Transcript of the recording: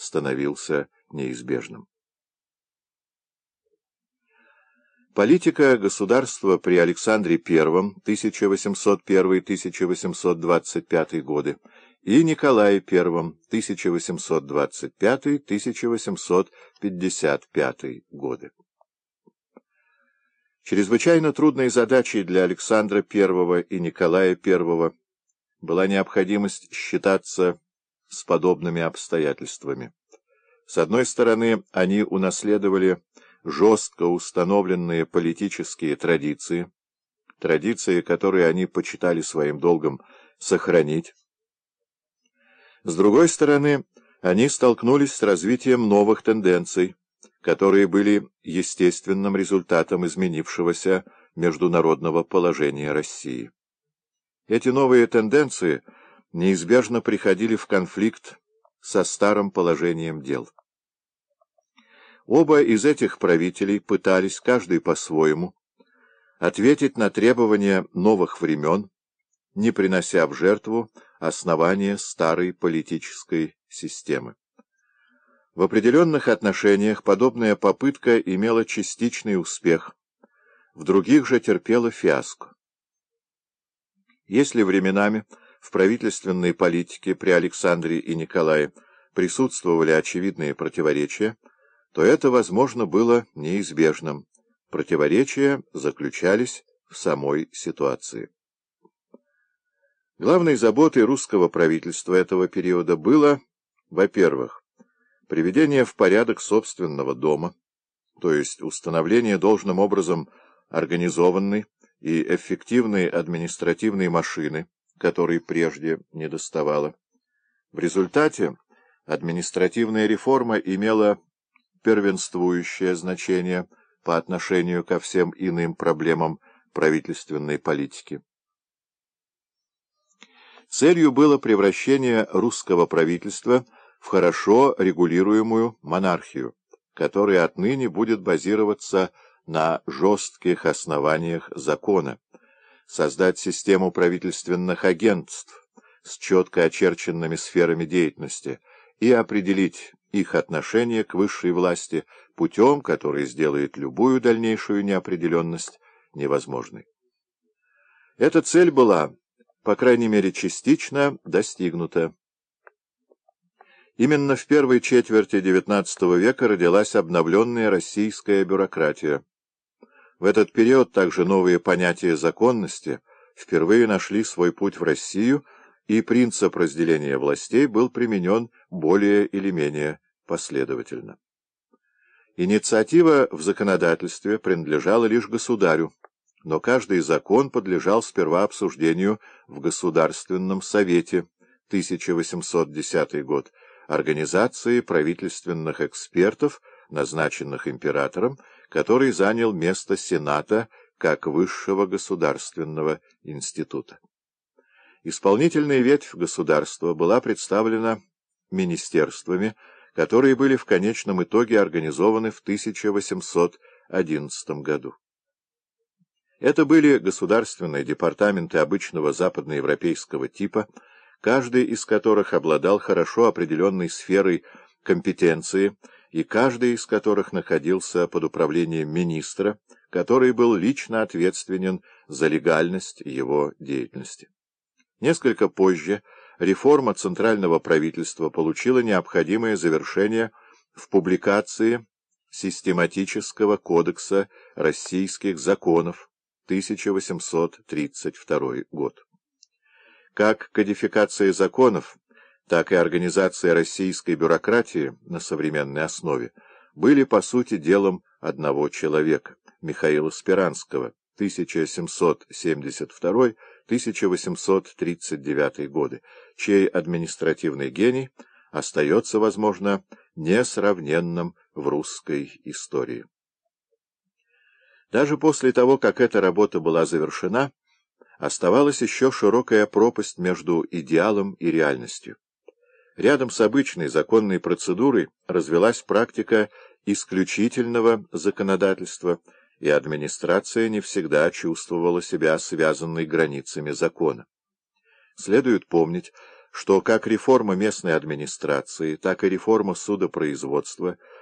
становился неизбежным. Политика государства при Александре I 1801-1825 годы и Николае I 1825-1855 годы. Чрезвычайно трудной задачей для Александра I и Николая I была необходимость считаться с подобными обстоятельствами. С одной стороны, они унаследовали жестко установленные политические традиции, традиции, которые они почитали своим долгом сохранить. С другой стороны, они столкнулись с развитием новых тенденций, которые были естественным результатом изменившегося международного положения России. Эти новые тенденции неизбежно приходили в конфликт со старым положением дел. Оба из этих правителей пытались, каждый по-своему, ответить на требования новых времен, не принося в жертву основания старой политической системы. В определенных отношениях подобная попытка имела частичный успех, в других же терпела фиаско. Если временами в правительственной политике при Александре и Николае присутствовали очевидные противоречия, то это, возможно, было неизбежным. Противоречия заключались в самой ситуации. Главной заботой русского правительства этого периода было, во-первых, приведение в порядок собственного дома, то есть установление должным образом организованной и эффективной административной машины, которой прежде не доставало. В результате административная реформа имела первенствующее значение по отношению ко всем иным проблемам правительственной политики. Целью было превращение русского правительства в хорошо регулируемую монархию, которая отныне будет базироваться на жестких основаниях закона, создать систему правительственных агентств с четко очерченными сферами деятельности и определить их отношение к высшей власти путем, который сделает любую дальнейшую неопределенность невозможной. Эта цель была, по крайней мере частично, достигнута. Именно в первой четверти XIX века родилась обновленная российская бюрократия. В этот период также новые понятия законности впервые нашли свой путь в Россию – и принцип разделения властей был применен более или менее последовательно. Инициатива в законодательстве принадлежала лишь государю, но каждый закон подлежал сперва обсуждению в Государственном Совете 1810 год, организации правительственных экспертов, назначенных императором, который занял место Сената как высшего государственного института. Исполнительная ветвь государства была представлена министерствами, которые были в конечном итоге организованы в 1811 году. Это были государственные департаменты обычного западноевропейского типа, каждый из которых обладал хорошо определенной сферой компетенции и каждый из которых находился под управлением министра, который был лично ответственен за легальность его деятельности. Несколько позже реформа центрального правительства получила необходимое завершение в публикации Систематического кодекса российских законов 1832 год. Как кодификация законов, так и организация российской бюрократии на современной основе были по сути делом одного человека, Михаила Спиранского, 1772 1839 годы, чей административный гений остается, возможно, несравненным в русской истории. Даже после того, как эта работа была завершена, оставалась еще широкая пропасть между идеалом и реальностью. Рядом с обычной законной процедурой развелась практика исключительного законодательства – и администрация не всегда чувствовала себя связанной границами закона. Следует помнить, что как реформа местной администрации, так и реформа судопроизводства